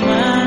my